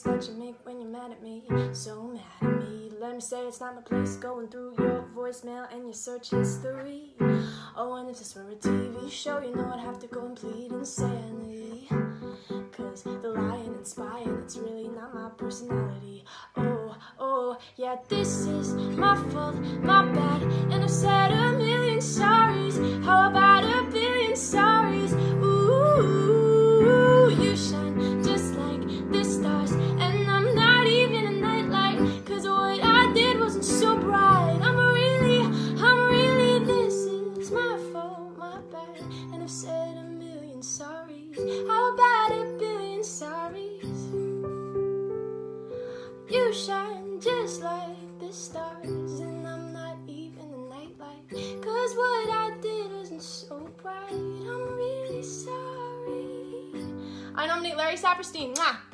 that you make when you're mad at me, so mad at me. Let me say it's not my place going through your voicemail and your search history. Oh, and if this were a TV show, you know I'd have to go and plead insanity. Cause the lying and spying, it's really not my personality. Oh, oh, yeah, this is my fault, my bad, I've said a million sorries. How about a billion sorries? You shine just like the stars, and I'm not even a nightlight. Cause what I did wasn't so bright. I'm really sorry. I nominate Larry Saperstein. Mwah.